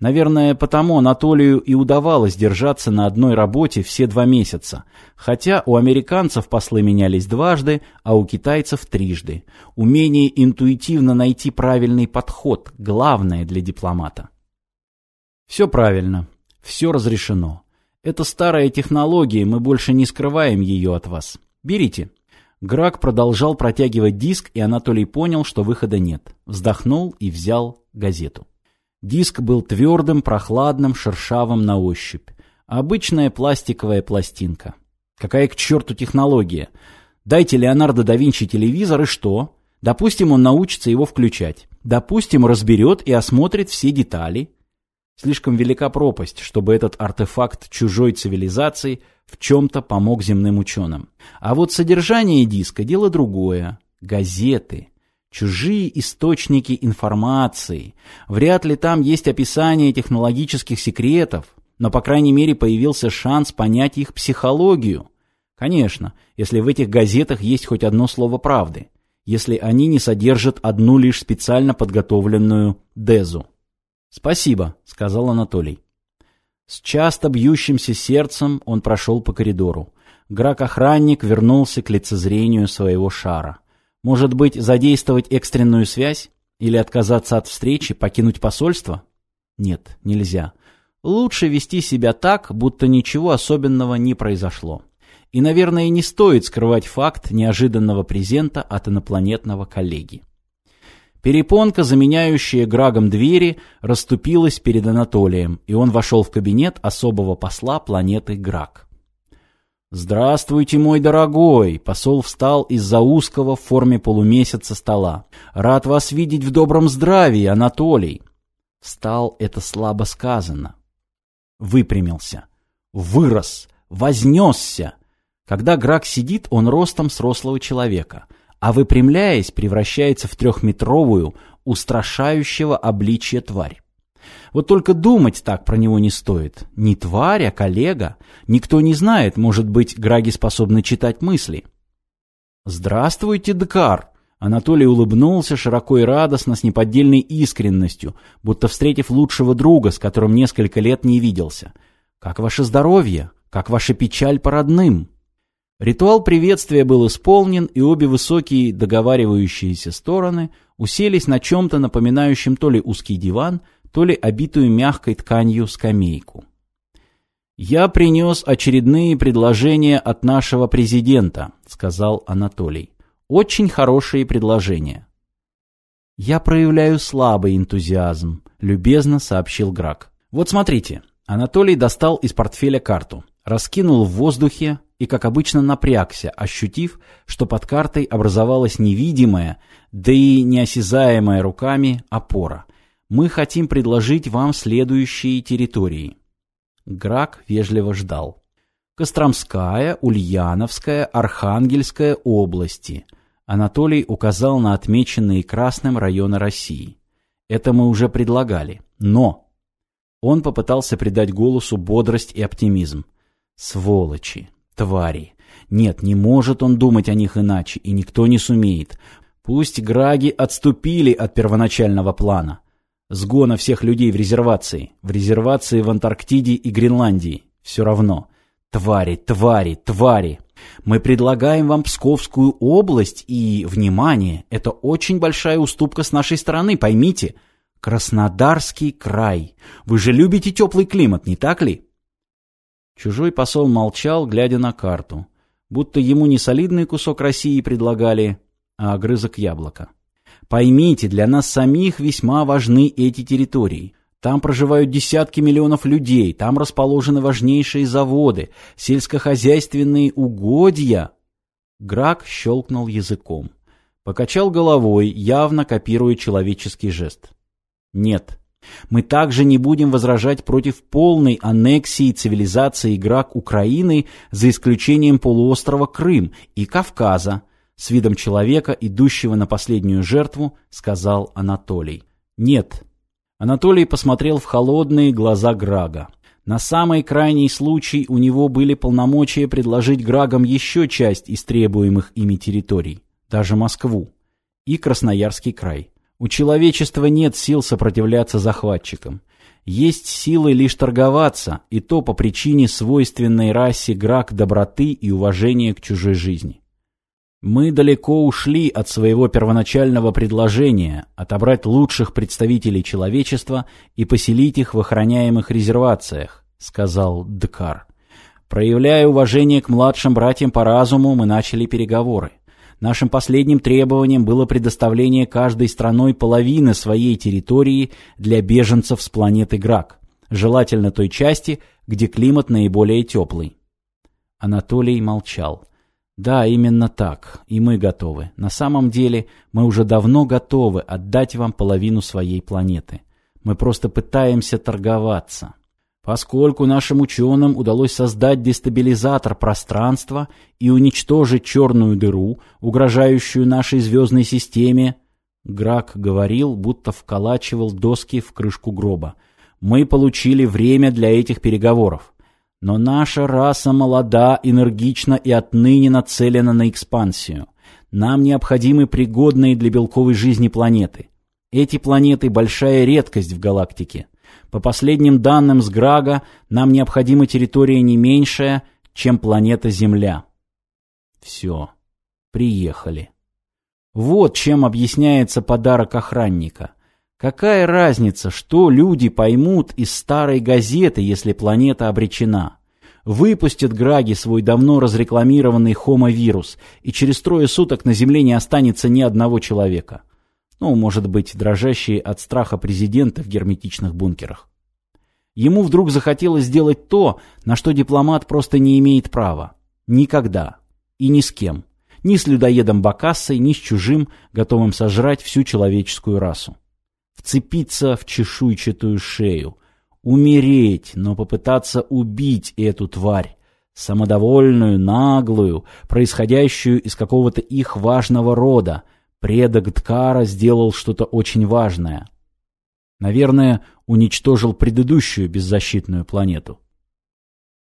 Наверное, потому Анатолию и удавалось держаться на одной работе все два месяца, хотя у американцев послы менялись дважды, а у китайцев трижды. Умение интуитивно найти правильный подход – главное для дипломата. Все правильно, все разрешено. Это старая технология, мы больше не скрываем ее от вас. Берите. Грак продолжал протягивать диск, и Анатолий понял, что выхода нет. Вздохнул и взял газету. Диск был твердым, прохладным, шершавым на ощупь. Обычная пластиковая пластинка. Какая к черту технология? Дайте Леонардо да Винчи телевизор и что? Допустим, он научится его включать. Допустим, разберет и осмотрит все детали. Слишком велика пропасть, чтобы этот артефакт чужой цивилизации в чем-то помог земным ученым. А вот содержание диска – дело другое. Газеты. Чужие источники информации. Вряд ли там есть описание технологических секретов, но, по крайней мере, появился шанс понять их психологию. Конечно, если в этих газетах есть хоть одно слово правды, если они не содержат одну лишь специально подготовленную дезу. «Спасибо», — сказал Анатолий. С часто бьющимся сердцем он прошел по коридору. Грак-охранник вернулся к лицезрению своего шара. Может быть, задействовать экстренную связь? Или отказаться от встречи, покинуть посольство? Нет, нельзя. Лучше вести себя так, будто ничего особенного не произошло. И, наверное, не стоит скрывать факт неожиданного презента от инопланетного коллеги. Перепонка, заменяющая Грагом двери, расступилась перед Анатолием, и он вошел в кабинет особого посла планеты Граг. «Здравствуйте, мой дорогой!» Посол встал из-за узкого в форме полумесяца стола. «Рад вас видеть в добром здравии, Анатолий!» Встал — это слабо сказано. Выпрямился. Вырос. Вознесся. Когда Грак сидит, он ростом срослого человека, а выпрямляясь, превращается в трехметровую, устрашающего обличья тварь. Вот только думать так про него не стоит. Не тварь, а коллега. Никто не знает, может быть, Граги способны читать мысли. «Здравствуйте, Дкар!» Анатолий улыбнулся широко и радостно, с неподдельной искренностью, будто встретив лучшего друга, с которым несколько лет не виделся. «Как ваше здоровье? Как ваша печаль по родным?» Ритуал приветствия был исполнен, и обе высокие договаривающиеся стороны уселись на чем-то напоминающем то ли узкий диван, то ли обитую мягкой тканью скамейку. «Я принес очередные предложения от нашего президента», — сказал Анатолий. «Очень хорошие предложения». «Я проявляю слабый энтузиазм», — любезно сообщил Грак. «Вот смотрите». Анатолий достал из портфеля карту, раскинул в воздухе и, как обычно, напрягся, ощутив, что под картой образовалась невидимая, да и неосязаемая руками опора мы хотим предложить вам следующие территории. Грак вежливо ждал. Костромская, Ульяновская, Архангельская области. Анатолий указал на отмеченные красным районы России. Это мы уже предлагали. Но! Он попытался придать голосу бодрость и оптимизм. Сволочи, твари. Нет, не может он думать о них иначе, и никто не сумеет. Пусть Граги отступили от первоначального плана. Сгона всех людей в резервации. В резервации в Антарктиде и Гренландии. Все равно. Твари, твари, твари. Мы предлагаем вам Псковскую область и, внимание, это очень большая уступка с нашей стороны, поймите. Краснодарский край. Вы же любите теплый климат, не так ли? Чужой посол молчал, глядя на карту. Будто ему не солидный кусок России предлагали, а огрызок яблока. Поймите, для нас самих весьма важны эти территории. Там проживают десятки миллионов людей, там расположены важнейшие заводы, сельскохозяйственные угодья. Грак щелкнул языком. Покачал головой, явно копируя человеческий жест. Нет, мы также не будем возражать против полной аннексии цивилизации Грак Украины за исключением полуострова Крым и Кавказа, с видом человека, идущего на последнюю жертву, сказал Анатолий. «Нет». Анатолий посмотрел в холодные глаза Грага. На самый крайний случай у него были полномочия предложить Грагам еще часть из требуемых ими территорий, даже Москву и Красноярский край. У человечества нет сил сопротивляться захватчикам. Есть силы лишь торговаться, и то по причине свойственной расе грак доброты и уважения к чужой жизни. Мы далеко ушли от своего первоначального предложения отобрать лучших представителей человечества и поселить их в охраняемых резервациях, сказал Дкар. Проявляя уважение к младшим братьям по разуму, мы начали переговоры. Нашим последним требованием было предоставление каждой страной половины своей территории для беженцев с планеты Грак, желательно той части, где климат наиболее теплый. Анатолий молчал. Да, именно так. И мы готовы. На самом деле, мы уже давно готовы отдать вам половину своей планеты. Мы просто пытаемся торговаться. Поскольку нашим ученым удалось создать дестабилизатор пространства и уничтожить черную дыру, угрожающую нашей звездной системе, Грак говорил, будто вколачивал доски в крышку гроба. Мы получили время для этих переговоров. Но наша раса молода, энергична и отныне нацелена на экспансию. Нам необходимы пригодные для белковой жизни планеты. Эти планеты – большая редкость в галактике. По последним данным с Грага, нам необходима территория не меньшая, чем планета Земля. Все. Приехали. Вот чем объясняется подарок охранника. Какая разница, что люди поймут из старой газеты, если планета обречена? Выпустят Граги свой давно разрекламированный хомовирус, и через трое суток на Земле не останется ни одного человека. Ну, может быть, дрожащие от страха президента в герметичных бункерах. Ему вдруг захотелось сделать то, на что дипломат просто не имеет права. Никогда. И ни с кем. Ни с людоедом Бакассой, ни с чужим, готовым сожрать всю человеческую расу вцепиться в чешуйчатую шею, умереть, но попытаться убить эту тварь, самодовольную, наглую, происходящую из какого-то их важного рода. Предок Дкара сделал что-то очень важное. Наверное, уничтожил предыдущую беззащитную планету.